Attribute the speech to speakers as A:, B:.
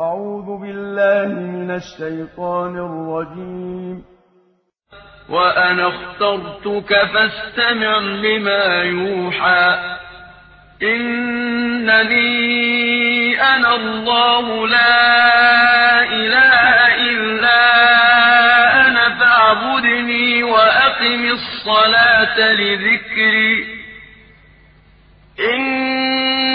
A: أعوذ بالله من الشيطان الرجيم.
B: وأنا اخترتك فاستمع لما يوحى. إنني أنا الله لا إله إلا أنا فاعبدني وأقم الصلاة لذكري. إن